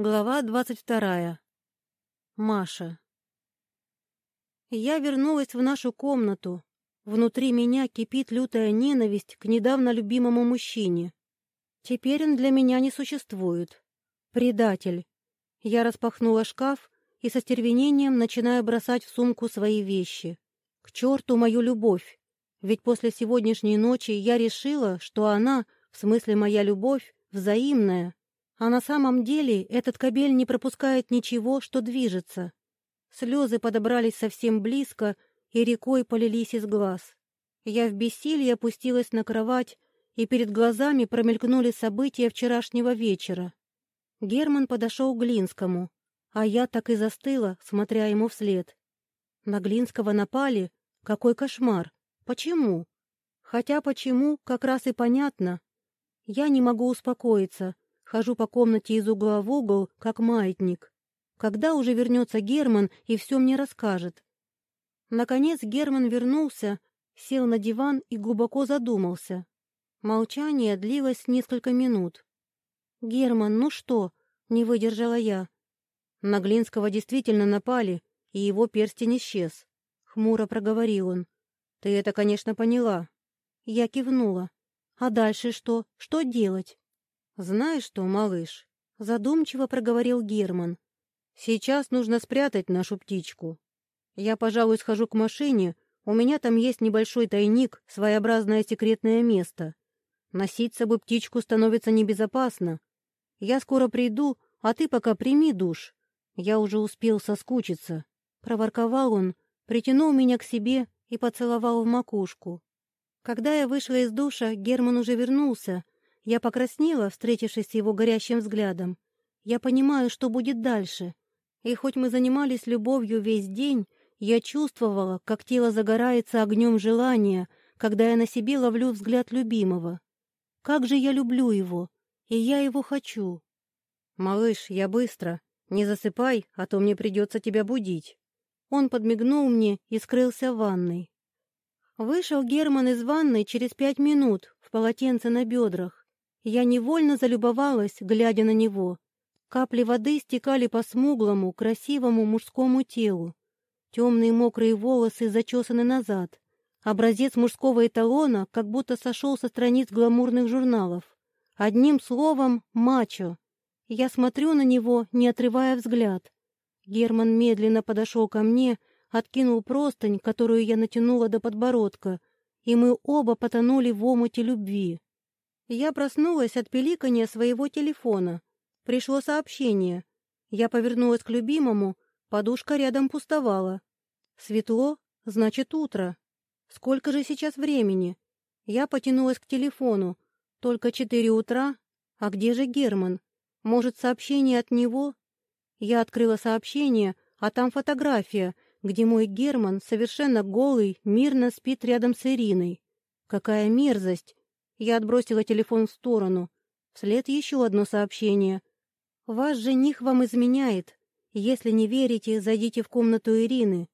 Глава двадцать вторая. Маша. Я вернулась в нашу комнату. Внутри меня кипит лютая ненависть к недавно любимому мужчине. Теперь он для меня не существует. Предатель. Я распахнула шкаф и со стервенением начинаю бросать в сумку свои вещи. К черту мою любовь. Ведь после сегодняшней ночи я решила, что она, в смысле моя любовь, взаимная. А на самом деле этот кабель не пропускает ничего, что движется. Слезы подобрались совсем близко и рекой полились из глаз. Я в бессилии опустилась на кровать, и перед глазами промелькнули события вчерашнего вечера. Герман подошел к Глинскому, а я так и застыла, смотря ему вслед. На Глинского напали? Какой кошмар! Почему? Хотя почему, как раз и понятно. Я не могу успокоиться — Хожу по комнате из угла в угол, как маятник. Когда уже вернется Герман и все мне расскажет? Наконец Герман вернулся, сел на диван и глубоко задумался. Молчание длилось несколько минут. «Герман, ну что?» — не выдержала я. На Глинского действительно напали, и его перстень исчез. Хмуро проговорил он. «Ты это, конечно, поняла». Я кивнула. «А дальше что? Что делать?» «Знаешь что, малыш?» — задумчиво проговорил Герман. «Сейчас нужно спрятать нашу птичку. Я, пожалуй, схожу к машине, у меня там есть небольшой тайник, своеобразное секретное место. Носить с собой птичку становится небезопасно. Я скоро приду, а ты пока прими душ. Я уже успел соскучиться». Проворковал он, притянул меня к себе и поцеловал в макушку. Когда я вышла из душа, Герман уже вернулся — я покраснела, встретившись с его горящим взглядом. Я понимаю, что будет дальше. И хоть мы занимались любовью весь день, я чувствовала, как тело загорается огнем желания, когда я на себе ловлю взгляд любимого. Как же я люблю его, и я его хочу. «Малыш, я быстро. Не засыпай, а то мне придется тебя будить». Он подмигнул мне и скрылся в ванной. Вышел Герман из ванной через пять минут в полотенце на бедрах. Я невольно залюбовалась, глядя на него. Капли воды стекали по смуглому, красивому мужскому телу. Темные мокрые волосы зачесаны назад. Образец мужского эталона как будто сошел со страниц гламурных журналов. Одним словом, мачо. Я смотрю на него, не отрывая взгляд. Герман медленно подошел ко мне, откинул простынь, которую я натянула до подбородка, и мы оба потонули в омуте любви. Я проснулась от пиликания своего телефона. Пришло сообщение. Я повернулась к любимому, подушка рядом пустовала. Светло, значит утро. Сколько же сейчас времени? Я потянулась к телефону. Только четыре утра. А где же Герман? Может, сообщение от него? Я открыла сообщение, а там фотография, где мой Герман, совершенно голый, мирно спит рядом с Ириной. Какая мерзость! Я отбросила телефон в сторону. Вслед еще одно сообщение. «Ваш жених вам изменяет. Если не верите, зайдите в комнату Ирины.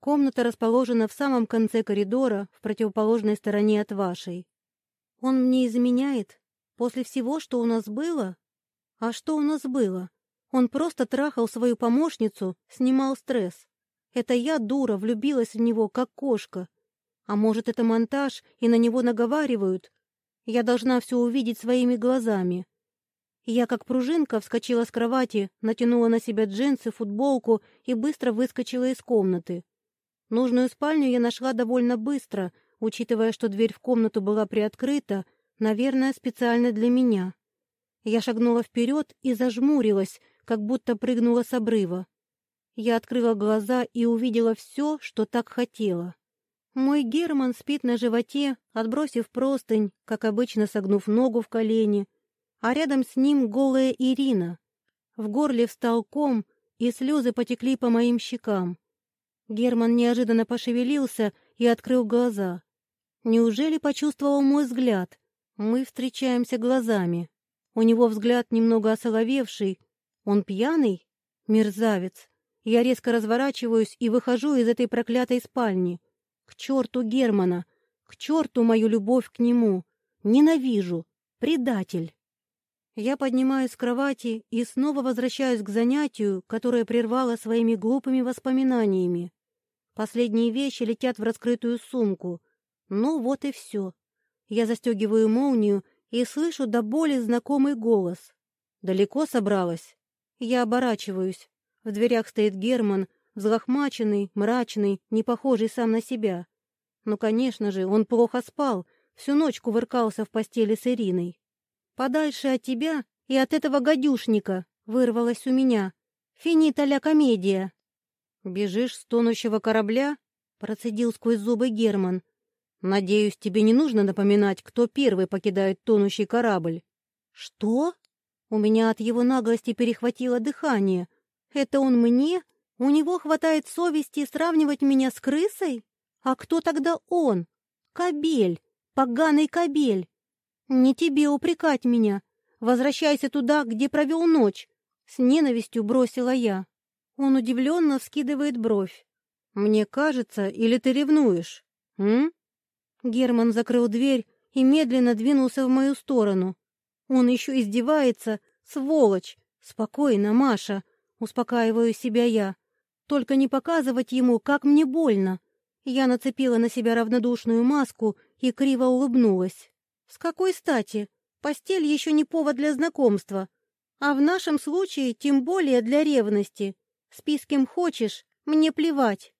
Комната расположена в самом конце коридора, в противоположной стороне от вашей. Он мне изменяет? После всего, что у нас было? А что у нас было? Он просто трахал свою помощницу, снимал стресс. Это я, дура, влюбилась в него, как кошка. А может, это монтаж, и на него наговаривают, я должна все увидеть своими глазами. Я, как пружинка, вскочила с кровати, натянула на себя джинсы, футболку и быстро выскочила из комнаты. Нужную спальню я нашла довольно быстро, учитывая, что дверь в комнату была приоткрыта, наверное, специально для меня. Я шагнула вперед и зажмурилась, как будто прыгнула с обрыва. Я открыла глаза и увидела все, что так хотела. Мой Герман спит на животе, отбросив простынь, как обычно согнув ногу в колени, а рядом с ним голая Ирина. В горле встал ком, и слезы потекли по моим щекам. Герман неожиданно пошевелился и открыл глаза. Неужели почувствовал мой взгляд? Мы встречаемся глазами. У него взгляд немного осоловевший. Он пьяный? Мерзавец. Я резко разворачиваюсь и выхожу из этой проклятой спальни. К черту Германа! К черту мою любовь к нему! Ненавижу! Предатель! Я поднимаюсь с кровати и снова возвращаюсь к занятию, которое прервало своими глупыми воспоминаниями. Последние вещи летят в раскрытую сумку. Ну вот и все. Я застегиваю молнию и слышу до боли знакомый голос. Далеко собралась? Я оборачиваюсь. В дверях стоит Герман, взлохмаченный, мрачный, не похожий сам на себя. Ну, конечно же, он плохо спал, всю ночь кувыркался в постели с Ириной. «Подальше от тебя и от этого гадюшника!» — вырвалось у меня. «Финита ля комедия!» «Бежишь с тонущего корабля?» — процедил сквозь зубы Герман. «Надеюсь, тебе не нужно напоминать, кто первый покидает тонущий корабль». «Что?» У меня от его наглости перехватило дыхание. «Это он мне? У него хватает совести сравнивать меня с крысой? А кто тогда он? Кобель, поганый кобель!» «Не тебе упрекать меня. Возвращайся туда, где провел ночь», — с ненавистью бросила я. Он удивленно вскидывает бровь. «Мне кажется, или ты ревнуешь? М?» Герман закрыл дверь и медленно двинулся в мою сторону. Он еще издевается, сволочь! Спокойно, Маша, успокаиваю себя я. Только не показывать ему, как мне больно. Я нацепила на себя равнодушную маску и криво улыбнулась. С какой стати? Постель еще не повод для знакомства. А в нашем случае тем более для ревности. Спи с кем хочешь, мне плевать.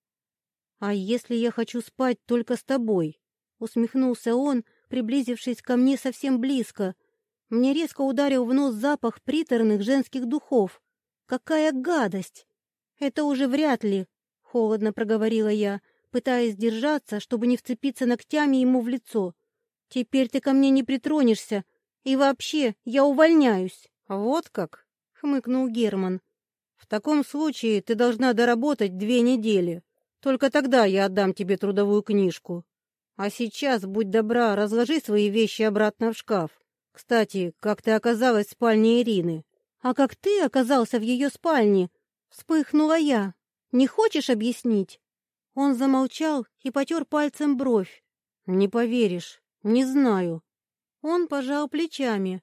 А если я хочу спать только с тобой? Усмехнулся он, приблизившись ко мне совсем близко. Мне резко ударил в нос запах приторных женских духов. Какая гадость! Это уже вряд ли, холодно проговорила я, пытаясь держаться, чтобы не вцепиться ногтями ему в лицо. Теперь ты ко мне не притронешься, и вообще я увольняюсь. Вот как, хмыкнул Герман. В таком случае ты должна доработать две недели. Только тогда я отдам тебе трудовую книжку. А сейчас, будь добра, разложи свои вещи обратно в шкаф. Кстати, как ты оказалась в спальне Ирины? А как ты оказался в ее спальне? Вспыхнула я. Не хочешь объяснить? Он замолчал и потер пальцем бровь. Не поверишь, «Не знаю». Он пожал плечами.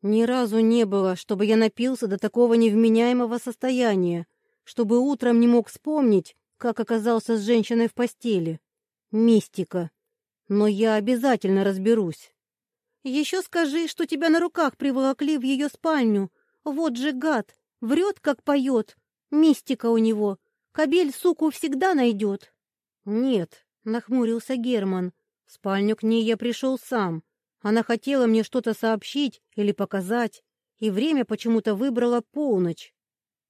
«Ни разу не было, чтобы я напился до такого невменяемого состояния, чтобы утром не мог вспомнить, как оказался с женщиной в постели. Мистика. Но я обязательно разберусь». «Еще скажи, что тебя на руках приволокли в ее спальню. Вот же гад! Врет, как поет. Мистика у него. Кобель суку всегда найдет». «Нет», — нахмурился Герман, в спальню к ней я пришел сам. Она хотела мне что-то сообщить или показать, и время почему-то выбрала полночь.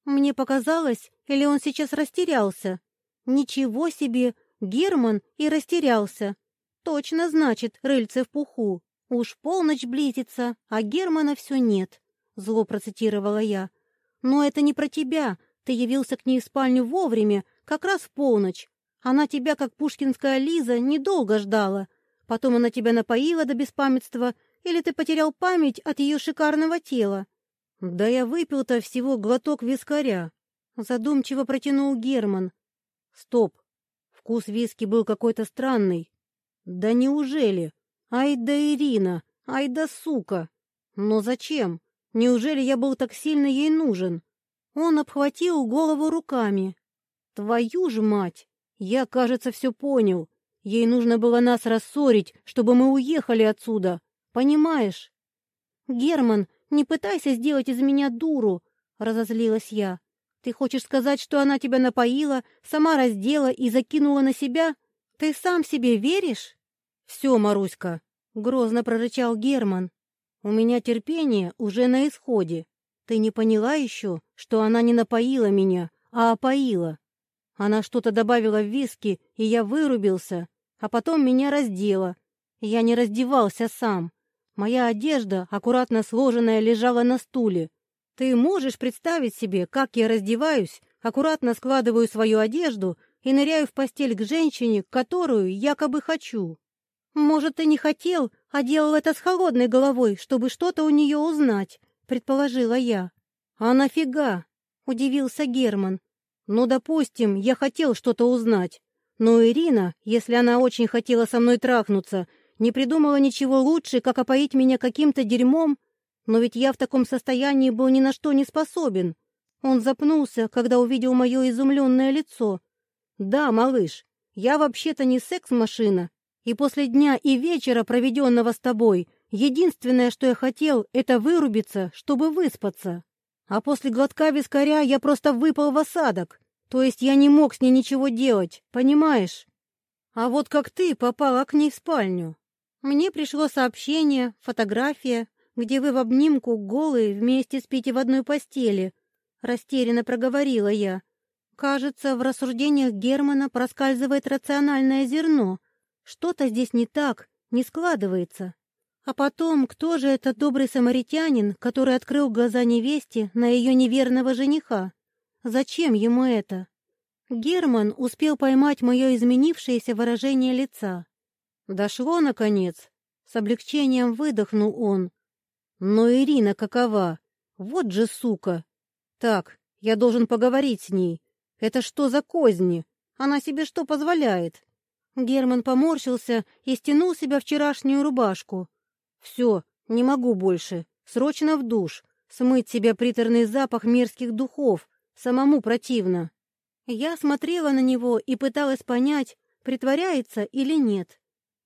Мне показалось, или он сейчас растерялся? Ничего себе, Герман и растерялся. Точно, значит, рыльце в пуху. Уж полночь близится, а Германа все нет. Зло процитировала я. Но это не про тебя. Ты явился к ней в спальню вовремя, как раз в полночь. Она тебя, как пушкинская Лиза, недолго ждала. Потом она тебя напоила до беспамятства, или ты потерял память от ее шикарного тела? Да я выпил-то всего глоток вискаря. Задумчиво протянул Герман. Стоп. Вкус виски был какой-то странный. Да неужели? Ай да Ирина, ай да сука. Но зачем? Неужели я был так сильно ей нужен? Он обхватил голову руками. Твою ж мать! Я, кажется, все понял. Ей нужно было нас рассорить, чтобы мы уехали отсюда. Понимаешь? Герман, не пытайся сделать из меня дуру, разозлилась я. Ты хочешь сказать, что она тебя напоила, сама раздела и закинула на себя? Ты сам себе веришь? Все, Маруська, грозно прорычал Герман. У меня терпение уже на исходе. Ты не поняла еще, что она не напоила меня, а опоила. Она что-то добавила в виски, и я вырубился, а потом меня раздела. Я не раздевался сам. Моя одежда, аккуратно сложенная, лежала на стуле. Ты можешь представить себе, как я раздеваюсь, аккуратно складываю свою одежду и ныряю в постель к женщине, которую якобы хочу? Может, ты не хотел, а делал это с холодной головой, чтобы что-то у нее узнать, предположила я. А нафига? Удивился Герман. Ну, допустим, я хотел что-то узнать. Но Ирина, если она очень хотела со мной трахнуться, не придумала ничего лучше, как опоить меня каким-то дерьмом. Но ведь я в таком состоянии был ни на что не способен. Он запнулся, когда увидел мое изумленное лицо. «Да, малыш, я вообще-то не секс-машина, и после дня и вечера, проведенного с тобой, единственное, что я хотел, это вырубиться, чтобы выспаться. А после глотка вискаря я просто выпал в осадок, то есть я не мог с ней ничего делать, понимаешь? А вот как ты попала к ней в спальню? Мне пришло сообщение, фотография, где вы в обнимку голые вместе спите в одной постели, Растерянно проговорила я. Кажется, в рассуждениях Германа проскальзывает рациональное зерно. Что-то здесь не так, не складывается. А потом, кто же этот добрый самаритянин, который открыл глаза невесте на ее неверного жениха? Зачем ему это? Герман успел поймать мое изменившееся выражение лица. Дошло, наконец. С облегчением выдохнул он. Но Ирина какова? Вот же сука! Так, я должен поговорить с ней. Это что за козни? Она себе что позволяет? Герман поморщился и стянул себя вчерашнюю рубашку. Все, не могу больше. Срочно в душ. Смыть себя приторный запах мерзких духов. Самому противно. Я смотрела на него и пыталась понять, притворяется или нет.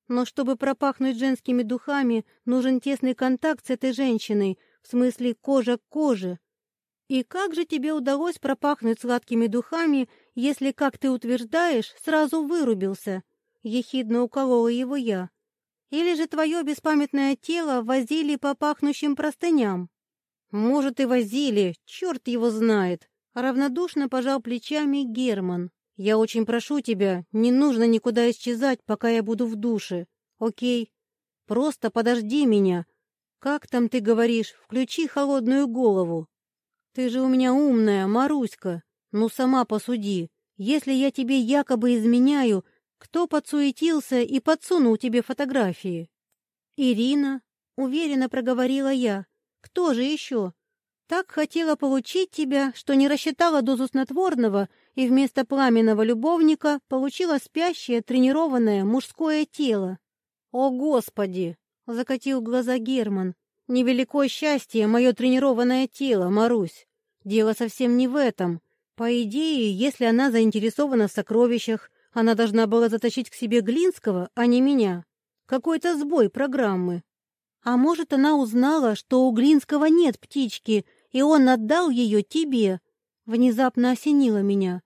Но чтобы пропахнуть женскими духами, нужен тесный контакт с этой женщиной, в смысле кожа к коже, «И как же тебе удалось пропахнуть сладкими духами, если, как ты утверждаешь, сразу вырубился?» — ехидно уколола его я. «Или же твое беспамятное тело возили по пахнущим простыням?» «Может, и возили, черт его знает!» — равнодушно пожал плечами Герман. «Я очень прошу тебя, не нужно никуда исчезать, пока я буду в душе, окей? Просто подожди меня. Как там ты говоришь, включи холодную голову?» «Ты же у меня умная, Маруська. Ну, сама посуди. Если я тебе якобы изменяю, кто подсуетился и подсунул тебе фотографии?» «Ирина», — уверенно проговорила я. «Кто же еще? Так хотела получить тебя, что не рассчитала дозу снотворного и вместо пламенного любовника получила спящее, тренированное мужское тело». «О, Господи!» — закатил глаза Герман. Невеликое счастье мое тренированное тело, Марусь. Дело совсем не в этом. По идее, если она заинтересована в сокровищах, она должна была затащить к себе Глинского, а не меня. Какой-то сбой программы. А может, она узнала, что у Глинского нет птички, и он отдал ее тебе. Внезапно осенило меня.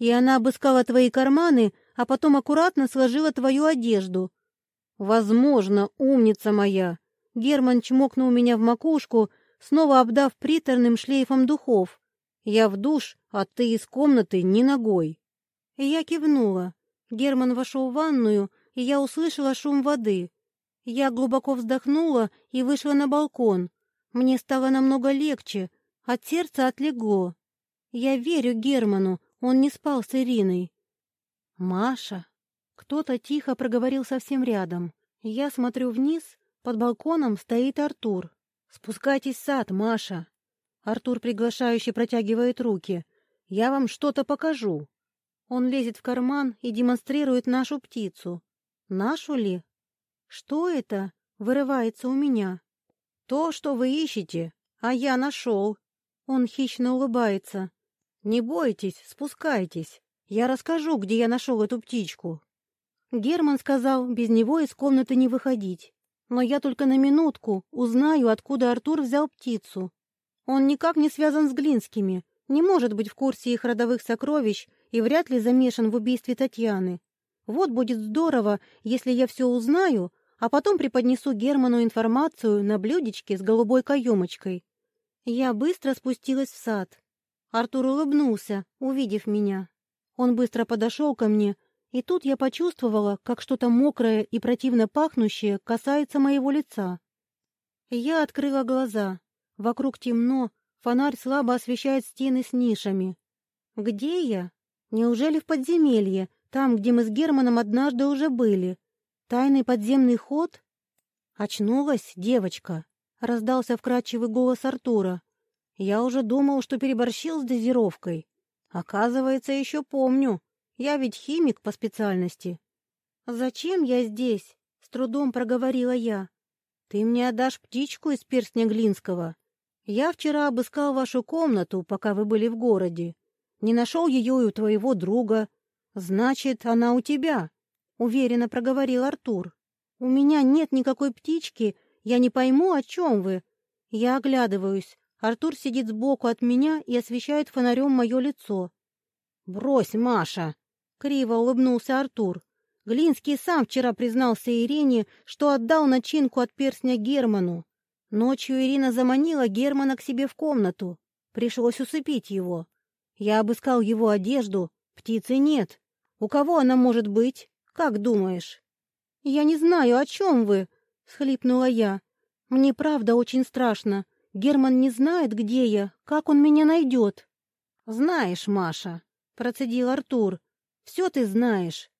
И она обыскала твои карманы, а потом аккуратно сложила твою одежду. Возможно, умница моя. Герман чмокнул меня в макушку, снова обдав приторным шлейфом духов. «Я в душ, а ты из комнаты ни ногой». И я кивнула. Герман вошел в ванную, и я услышала шум воды. Я глубоко вздохнула и вышла на балкон. Мне стало намного легче, от сердца отлегло. Я верю Герману, он не спал с Ириной. «Маша!» Кто-то тихо проговорил совсем рядом. Я смотрю вниз под балконом стоит Артур. «Спускайтесь в сад, Маша!» Артур приглашающе протягивает руки. «Я вам что-то покажу». Он лезет в карман и демонстрирует нашу птицу. «Нашу ли?» «Что это?» — вырывается у меня. «То, что вы ищете, а я нашел». Он хищно улыбается. «Не бойтесь, спускайтесь. Я расскажу, где я нашел эту птичку». Герман сказал, без него из комнаты не выходить но я только на минутку узнаю, откуда Артур взял птицу. Он никак не связан с Глинскими, не может быть в курсе их родовых сокровищ и вряд ли замешан в убийстве Татьяны. Вот будет здорово, если я все узнаю, а потом преподнесу Герману информацию на блюдечке с голубой каемочкой. Я быстро спустилась в сад. Артур улыбнулся, увидев меня. Он быстро подошел ко мне и тут я почувствовала, как что-то мокрое и противно пахнущее касается моего лица. Я открыла глаза. Вокруг темно, фонарь слабо освещает стены с нишами. Где я? Неужели в подземелье, там, где мы с Германом однажды уже были? Тайный подземный ход? Очнулась девочка. Раздался вкрадчивый голос Артура. Я уже думал, что переборщил с дозировкой. Оказывается, еще помню, я ведь химик по специальности. Зачем я здесь? С трудом проговорила я. Ты мне отдашь птичку из перстня Глинского? Я вчера обыскал вашу комнату, пока вы были в городе. Не нашел ее и у твоего друга. Значит, она у тебя, — уверенно проговорил Артур. У меня нет никакой птички, я не пойму, о чем вы. Я оглядываюсь. Артур сидит сбоку от меня и освещает фонарем мое лицо. «Брось, Маша!» — криво улыбнулся Артур. Глинский сам вчера признался Ирине, что отдал начинку от перстня Герману. Ночью Ирина заманила Германа к себе в комнату. Пришлось усыпить его. Я обыскал его одежду. Птицы нет. У кого она может быть? Как думаешь? Я не знаю, о чем вы, — схлипнула я. Мне правда очень страшно. Герман не знает, где я, как он меня найдет. Знаешь, Маша, — процедил Артур, — все ты знаешь.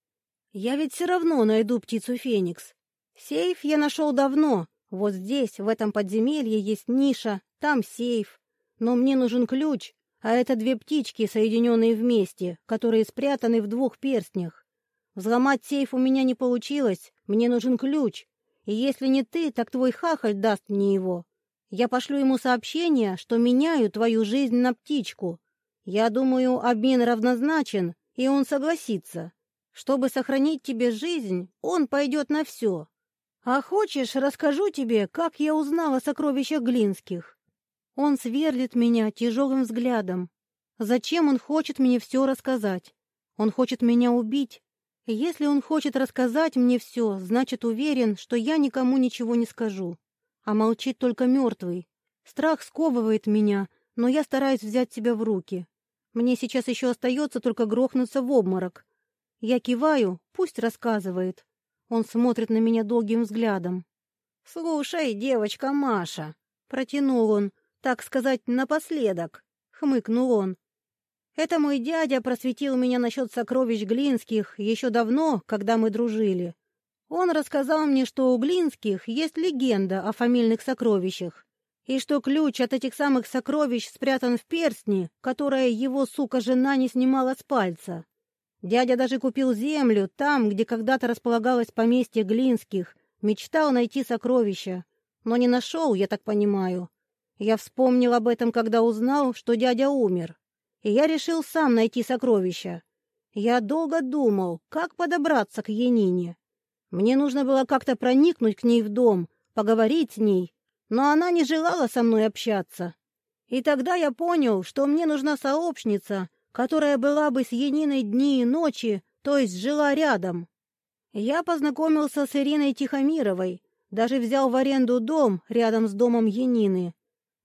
Я ведь все равно найду птицу Феникс. Сейф я нашел давно. Вот здесь, в этом подземелье, есть ниша, там сейф. Но мне нужен ключ, а это две птички, соединенные вместе, которые спрятаны в двух перстнях. Взломать сейф у меня не получилось, мне нужен ключ. И если не ты, так твой хахаль даст мне его. Я пошлю ему сообщение, что меняю твою жизнь на птичку. Я думаю, обмен равнозначен, и он согласится. Чтобы сохранить тебе жизнь, он пойдет на все. А хочешь, расскажу тебе, как я узнала о сокровищах Глинских? Он сверлит меня тяжелым взглядом. Зачем он хочет мне все рассказать? Он хочет меня убить. Если он хочет рассказать мне все, значит уверен, что я никому ничего не скажу. А молчит только мертвый. Страх сковывает меня, но я стараюсь взять себя в руки. Мне сейчас еще остается только грохнуться в обморок. Я киваю, пусть рассказывает. Он смотрит на меня долгим взглядом. «Слушай, девочка Маша», — протянул он, так сказать, напоследок, — хмыкнул он. «Это мой дядя просветил меня насчет сокровищ Глинских еще давно, когда мы дружили. Он рассказал мне, что у Глинских есть легенда о фамильных сокровищах, и что ключ от этих самых сокровищ спрятан в перстне, которое его, сука, жена не снимала с пальца. Дядя даже купил землю там, где когда-то располагалось поместье Глинских, мечтал найти сокровища, но не нашел, я так понимаю. Я вспомнил об этом, когда узнал, что дядя умер, и я решил сам найти сокровища. Я долго думал, как подобраться к Янине. Мне нужно было как-то проникнуть к ней в дом, поговорить с ней, но она не желала со мной общаться. И тогда я понял, что мне нужна сообщница, которая была бы с Яниной дни и ночи, то есть жила рядом. Я познакомился с Ириной Тихомировой, даже взял в аренду дом рядом с домом Янины.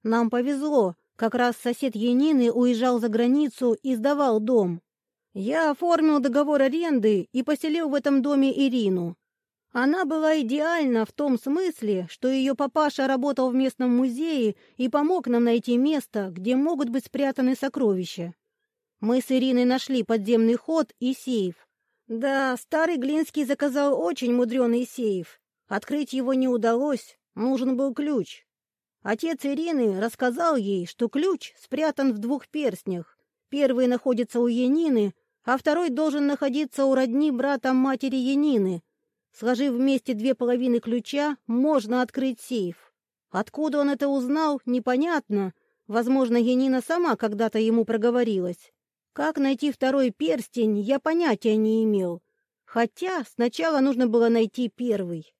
Нам повезло, как раз сосед Янины уезжал за границу и сдавал дом. Я оформил договор аренды и поселил в этом доме Ирину. Она была идеальна в том смысле, что ее папаша работал в местном музее и помог нам найти место, где могут быть спрятаны сокровища. Мы с Ириной нашли подземный ход и сейф. Да, старый Глинский заказал очень мудреный сейф. Открыть его не удалось, нужен был ключ. Отец Ирины рассказал ей, что ключ спрятан в двух перстнях. Первый находится у Янины, а второй должен находиться у родни брата матери Янины. Сложив вместе две половины ключа, можно открыть сейф. Откуда он это узнал, непонятно. Возможно, Янина сама когда-то ему проговорилась. Как найти второй перстень, я понятия не имел. Хотя сначала нужно было найти первый.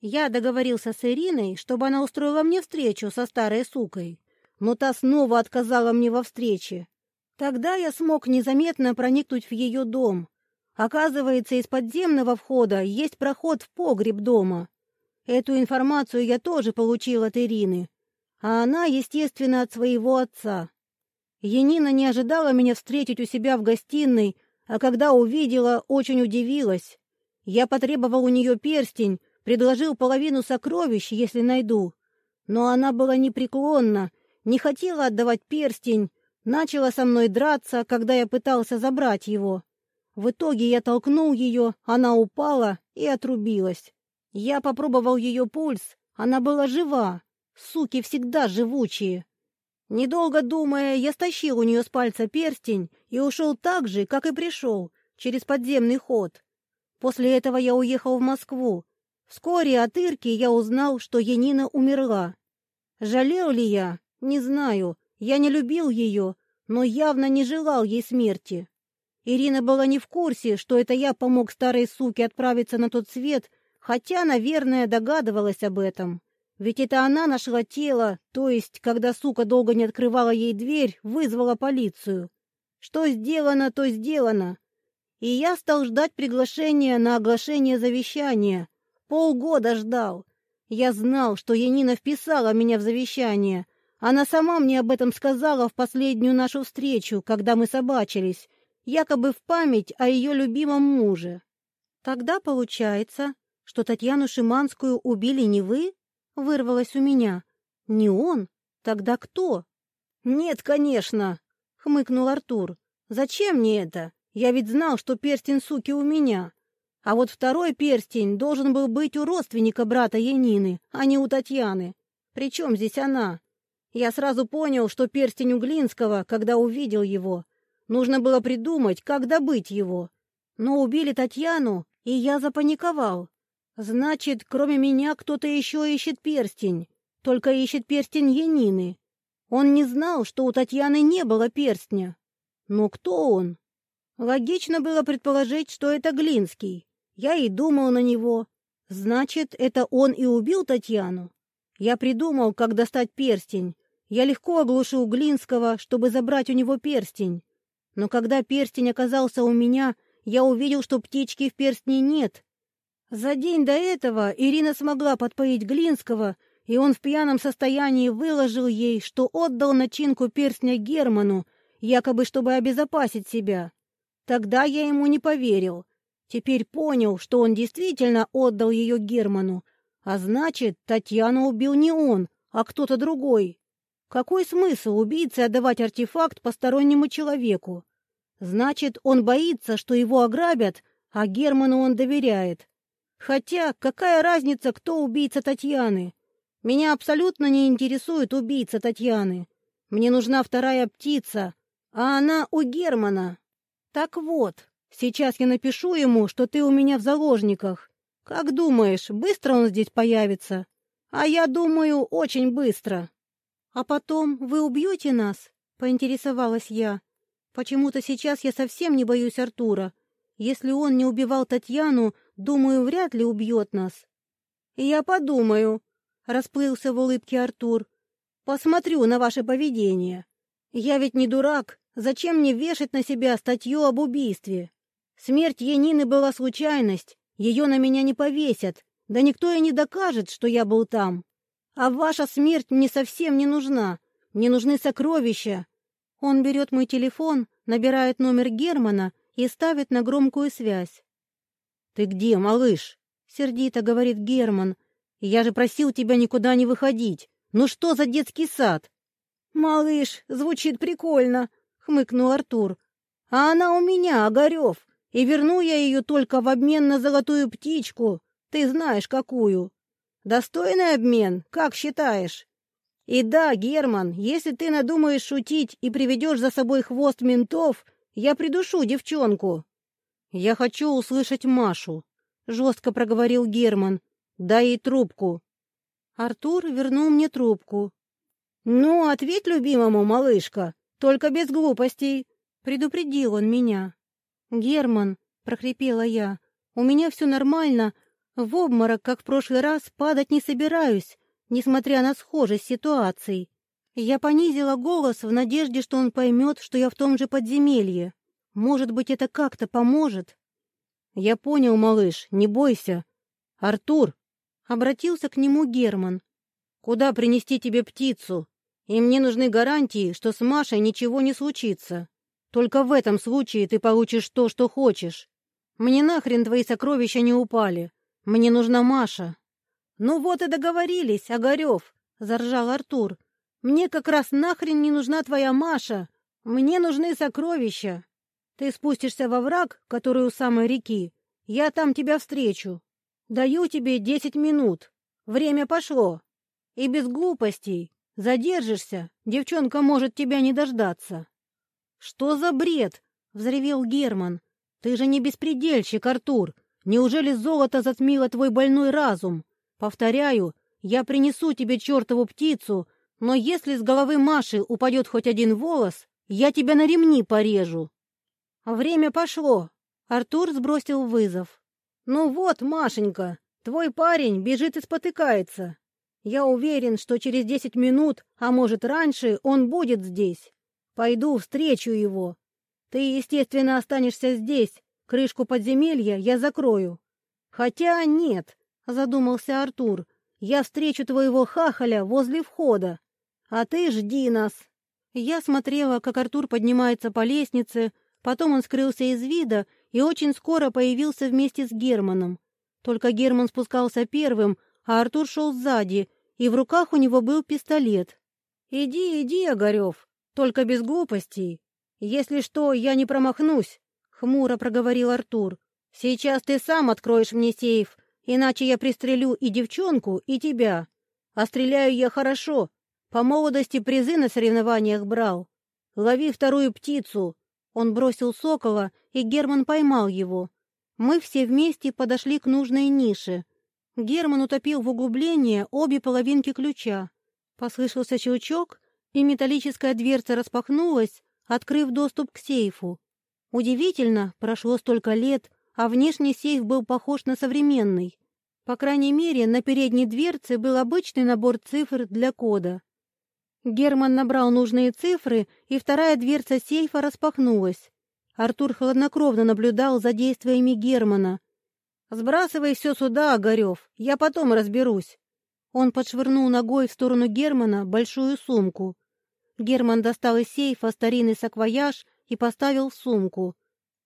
Я договорился с Ириной, чтобы она устроила мне встречу со старой сукой. Но та снова отказала мне во встрече. Тогда я смог незаметно проникнуть в ее дом. Оказывается, из подземного входа есть проход в погреб дома. Эту информацию я тоже получил от Ирины, а она, естественно, от своего отца. Янина не ожидала меня встретить у себя в гостиной, а когда увидела, очень удивилась. Я потребовал у нее перстень, предложил половину сокровищ, если найду. Но она была непреклонна, не хотела отдавать перстень, начала со мной драться, когда я пытался забрать его. В итоге я толкнул ее, она упала и отрубилась. Я попробовал ее пульс, она была жива. Суки всегда живучие. Недолго думая, я стащил у нее с пальца перстень и ушел так же, как и пришел, через подземный ход. После этого я уехал в Москву. Вскоре от Ирки я узнал, что Янина умерла. Жалел ли я? Не знаю. Я не любил ее, но явно не желал ей смерти. Ирина была не в курсе, что это я помог старой суке отправиться на тот свет, хотя, наверное, догадывалась об этом. Ведь это она нашла тело, то есть, когда сука долго не открывала ей дверь, вызвала полицию. Что сделано, то сделано. И я стал ждать приглашения на оглашение завещания. Полгода ждал. Я знал, что Янина вписала меня в завещание. Она сама мне об этом сказала в последнюю нашу встречу, когда мы собачились, якобы в память о ее любимом муже. Тогда получается, что Татьяну Шиманскую убили не вы? Вырвалось у меня. Не он? Тогда кто? Нет, конечно, хмыкнул Артур. Зачем мне это? Я ведь знал, что перстень суки у меня. А вот второй перстень должен был быть у родственника брата Янины, а не у Татьяны. Причем здесь она? Я сразу понял, что перстень у Глинского, когда увидел его. Нужно было придумать, как добыть его. Но убили Татьяну, и я запаниковал. Значит, кроме меня кто-то еще ищет перстень. Только ищет перстень Янины. Он не знал, что у Татьяны не было перстня. Но кто он? Логично было предположить, что это Глинский. Я и думал на него. Значит, это он и убил Татьяну? Я придумал, как достать перстень. Я легко оглушил Глинского, чтобы забрать у него перстень. Но когда перстень оказался у меня, я увидел, что птички в перстне нет. За день до этого Ирина смогла подпоить Глинского, и он в пьяном состоянии выложил ей, что отдал начинку перстня Герману, якобы чтобы обезопасить себя. Тогда я ему не поверил. Теперь понял, что он действительно отдал ее Герману, а значит, Татьяну убил не он, а кто-то другой. Какой смысл убийце отдавать артефакт постороннему человеку? Значит, он боится, что его ограбят, а Герману он доверяет. Хотя, какая разница, кто убийца Татьяны? Меня абсолютно не интересует убийца Татьяны. Мне нужна вторая птица, а она у Германа. Так вот, сейчас я напишу ему, что ты у меня в заложниках. Как думаешь, быстро он здесь появится? А я думаю, очень быстро. А потом вы убьете нас? Поинтересовалась я. Почему-то сейчас я совсем не боюсь Артура. Если он не убивал Татьяну, думаю, вряд ли убьет нас. Я подумаю, расплылся в улыбке Артур. Посмотрю на ваше поведение. Я ведь не дурак. Зачем мне вешать на себя статью об убийстве? Смерть Янины была случайность. Ее на меня не повесят. Да никто и не докажет, что я был там. А ваша смерть мне совсем не нужна. Мне нужны сокровища, он берет мой телефон, набирает номер Германа и ставит на громкую связь. «Ты где, малыш?» — сердито говорит Герман. «Я же просил тебя никуда не выходить. Ну что за детский сад?» «Малыш, звучит прикольно», — хмыкнул Артур. «А она у меня, Огарев, и верну я ее только в обмен на золотую птичку. Ты знаешь, какую. Достойный обмен, как считаешь?» И да, Герман, если ты надумаешь шутить и приведешь за собой хвост ментов, я придушу девчонку. Я хочу услышать Машу, жестко проговорил Герман. Дай ей трубку. Артур вернул мне трубку. Ну, ответь любимому, малышка, только без глупостей, предупредил он меня. Герман, прохрипела я. У меня все нормально. В обморок, как в прошлый раз, падать не собираюсь несмотря на схожесть ситуаций. Я понизила голос в надежде, что он поймет, что я в том же подземелье. Может быть, это как-то поможет? Я понял, малыш, не бойся. Артур, обратился к нему Герман. Куда принести тебе птицу? И мне нужны гарантии, что с Машей ничего не случится. Только в этом случае ты получишь то, что хочешь. Мне нахрен твои сокровища не упали. Мне нужна Маша. «Ну вот и договорились, Огарев», — заржал Артур. «Мне как раз нахрен не нужна твоя Маша. Мне нужны сокровища. Ты спустишься во враг, который у самой реки. Я там тебя встречу. Даю тебе десять минут. Время пошло. И без глупостей. Задержишься, девчонка может тебя не дождаться». «Что за бред?» — взревел Герман. «Ты же не беспредельщик, Артур. Неужели золото затмило твой больной разум? Повторяю, я принесу тебе чертову птицу, но если с головы Маши упадет хоть один волос, я тебя на ремни порежу. Время пошло. Артур сбросил вызов. Ну вот, Машенька, твой парень бежит и спотыкается. Я уверен, что через десять минут, а может раньше, он будет здесь. Пойду встречу его. Ты, естественно, останешься здесь, Крышку подземелья я закрою. Хотя нет, задумался Артур. Я встречу твоего хахаля возле входа. А ты жди нас. Я смотрела, как Артур поднимается по лестнице, потом он скрылся из вида и очень скоро появился вместе с Германом. Только Герман спускался первым, а Артур шел сзади, и в руках у него был пистолет. «Иди, иди, Огарев, только без глупостей. Если что, я не промахнусь. Хмуро проговорил Артур. «Сейчас ты сам откроешь мне сейф, иначе я пристрелю и девчонку, и тебя. А стреляю я хорошо. По молодости призы на соревнованиях брал. Лови вторую птицу». Он бросил сокола, и Герман поймал его. Мы все вместе подошли к нужной нише. Герман утопил в углубление обе половинки ключа. Послышался щелчок, и металлическая дверца распахнулась, открыв доступ к сейфу. Удивительно, прошло столько лет, а внешний сейф был похож на современный. По крайней мере, на передней дверце был обычный набор цифр для кода. Герман набрал нужные цифры, и вторая дверца сейфа распахнулась. Артур хладнокровно наблюдал за действиями Германа. «Сбрасывай все сюда, Огарев, я потом разберусь». Он подшвырнул ногой в сторону Германа большую сумку. Герман достал из сейфа старинный саквояж и поставил в сумку.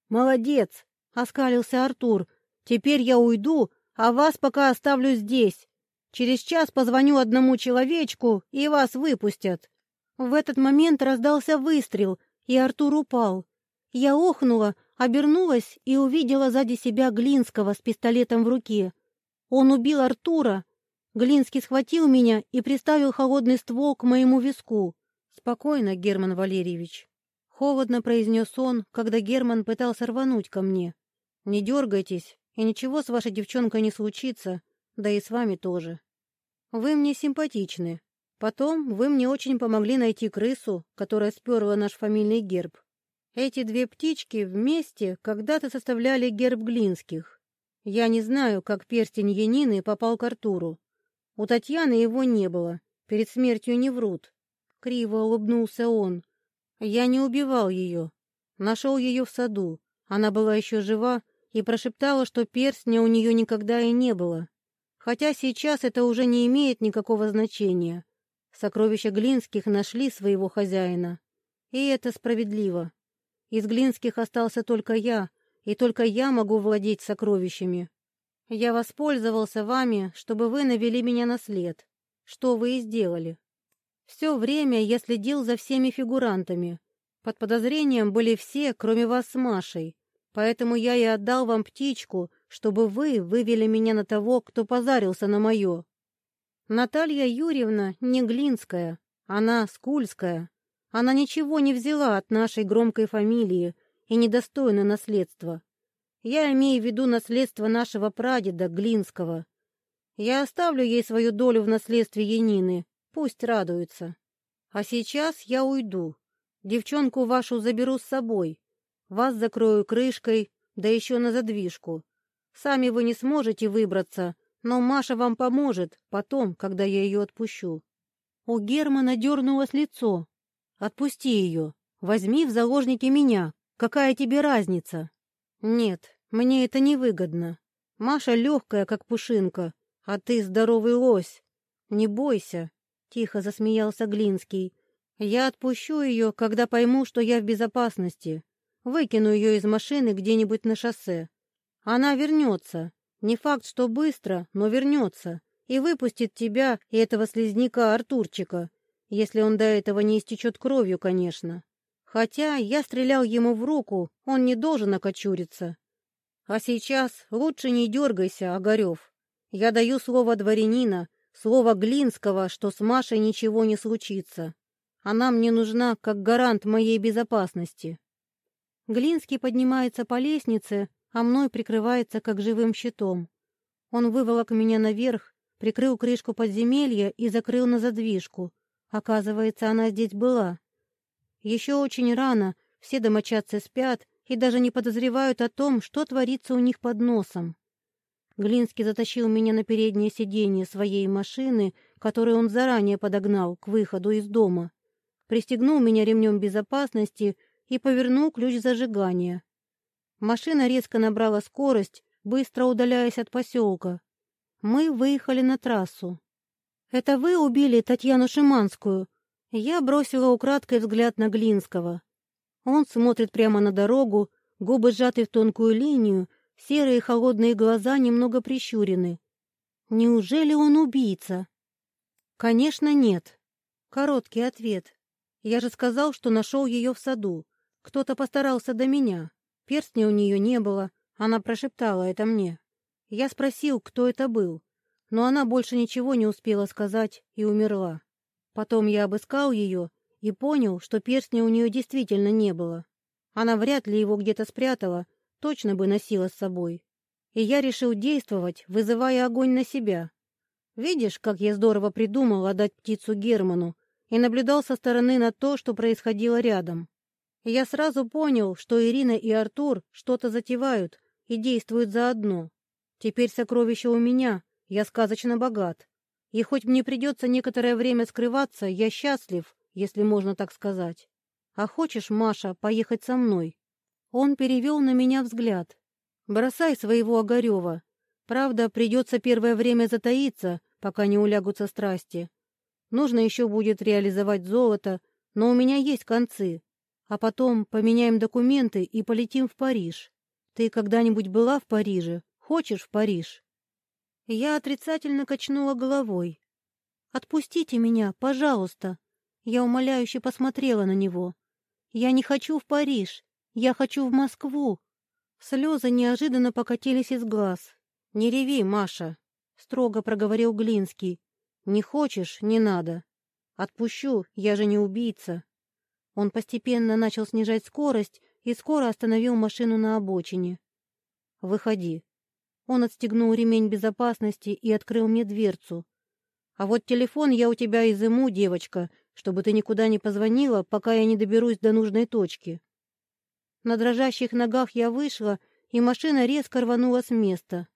«Молодец!» — оскалился Артур. «Теперь я уйду, а вас пока оставлю здесь. Через час позвоню одному человечку, и вас выпустят». В этот момент раздался выстрел, и Артур упал. Я охнула, обернулась и увидела сзади себя Глинского с пистолетом в руке. Он убил Артура. Глинский схватил меня и приставил холодный ствол к моему виску. «Спокойно, Герман Валерьевич. Холодно произнес он, когда Герман пытался рвануть ко мне. «Не дергайтесь, и ничего с вашей девчонкой не случится, да и с вами тоже. Вы мне симпатичны. Потом вы мне очень помогли найти крысу, которая сперла наш фамильный герб. Эти две птички вместе когда-то составляли герб Глинских. Я не знаю, как перстень Янины попал к Артуру. У Татьяны его не было, перед смертью не врут. Криво улыбнулся он, я не убивал ее. Нашел ее в саду. Она была еще жива и прошептала, что перстня у нее никогда и не было. Хотя сейчас это уже не имеет никакого значения. Сокровища Глинских нашли своего хозяина. И это справедливо. Из Глинских остался только я, и только я могу владеть сокровищами. Я воспользовался вами, чтобы вы навели меня на след. Что вы и сделали. Все время я следил за всеми фигурантами. Под подозрением были все, кроме вас с Машей. Поэтому я и отдал вам птичку, чтобы вы вывели меня на того, кто позарился на мое. Наталья Юрьевна не Глинская, она Скульская. Она ничего не взяла от нашей громкой фамилии и недостойна наследства. Я имею в виду наследство нашего прадеда Глинского. Я оставлю ей свою долю в наследстве Янины, Пусть радуется. А сейчас я уйду. Девчонку вашу заберу с собой. Вас закрою крышкой, да еще на задвижку. Сами вы не сможете выбраться, но Маша вам поможет потом, когда я ее отпущу. У Германа дернулось лицо. Отпусти ее. Возьми в заложники меня. Какая тебе разница? Нет, мне это невыгодно. Маша легкая, как пушинка, а ты здоровый лось. Не бойся, Тихо засмеялся Глинский. Я отпущу ее, когда пойму, что я в безопасности. Выкину ее из машины где-нибудь на шоссе. Она вернется. Не факт, что быстро, но вернется. И выпустит тебя и этого слизняка Артурчика. Если он до этого не истечет кровью, конечно. Хотя я стрелял ему в руку, он не должен окочуриться. А сейчас лучше не дергайся, Огарев. Я даю слово дворянина, Слово Глинского, что с Машей ничего не случится. Она мне нужна как гарант моей безопасности. Глинский поднимается по лестнице, а мной прикрывается как живым щитом. Он выволок меня наверх, прикрыл крышку подземелья и закрыл на задвижку. Оказывается, она здесь была. Еще очень рано, все домочадцы спят и даже не подозревают о том, что творится у них под носом. Глинский затащил меня на переднее сиденье своей машины, которую он заранее подогнал к выходу из дома, пристегнул меня ремнем безопасности и повернул ключ зажигания. Машина резко набрала скорость, быстро удаляясь от поселка. Мы выехали на трассу. «Это вы убили Татьяну Шиманскую?» Я бросила украдкой взгляд на Глинского. Он смотрит прямо на дорогу, губы сжаты в тонкую линию, серые холодные глаза немного прищурены. Неужели он убийца? Конечно, нет. Короткий ответ. Я же сказал, что нашел ее в саду. Кто-то постарался до меня. Перстня у нее не было. Она прошептала это мне. Я спросил, кто это был. Но она больше ничего не успела сказать и умерла. Потом я обыскал ее и понял, что перстня у нее действительно не было. Она вряд ли его где-то спрятала, точно бы носила с собой. И я решил действовать, вызывая огонь на себя. Видишь, как я здорово придумал отдать птицу Герману и наблюдал со стороны на то, что происходило рядом. Я сразу понял, что Ирина и Артур что-то затевают и действуют заодно. Теперь сокровище у меня, я сказочно богат. И хоть мне придется некоторое время скрываться, я счастлив, если можно так сказать. А хочешь, Маша, поехать со мной? Он перевел на меня взгляд. Бросай своего Огарева. Правда, придется первое время затаиться, пока не улягутся страсти. Нужно еще будет реализовать золото, но у меня есть концы. А потом поменяем документы и полетим в Париж. Ты когда-нибудь была в Париже? Хочешь в Париж?» Я отрицательно качнула головой. «Отпустите меня, пожалуйста!» Я умоляюще посмотрела на него. «Я не хочу в Париж, я хочу в Москву!» Слезы неожиданно покатились из глаз. «Не реви, Маша!» — строго проговорил Глинский. «Не хочешь — не надо. Отпущу, я же не убийца». Он постепенно начал снижать скорость и скоро остановил машину на обочине. «Выходи». Он отстегнул ремень безопасности и открыл мне дверцу. «А вот телефон я у тебя изыму, девочка, чтобы ты никуда не позвонила, пока я не доберусь до нужной точки». На дрожащих ногах я вышла, и машина резко рванула с места.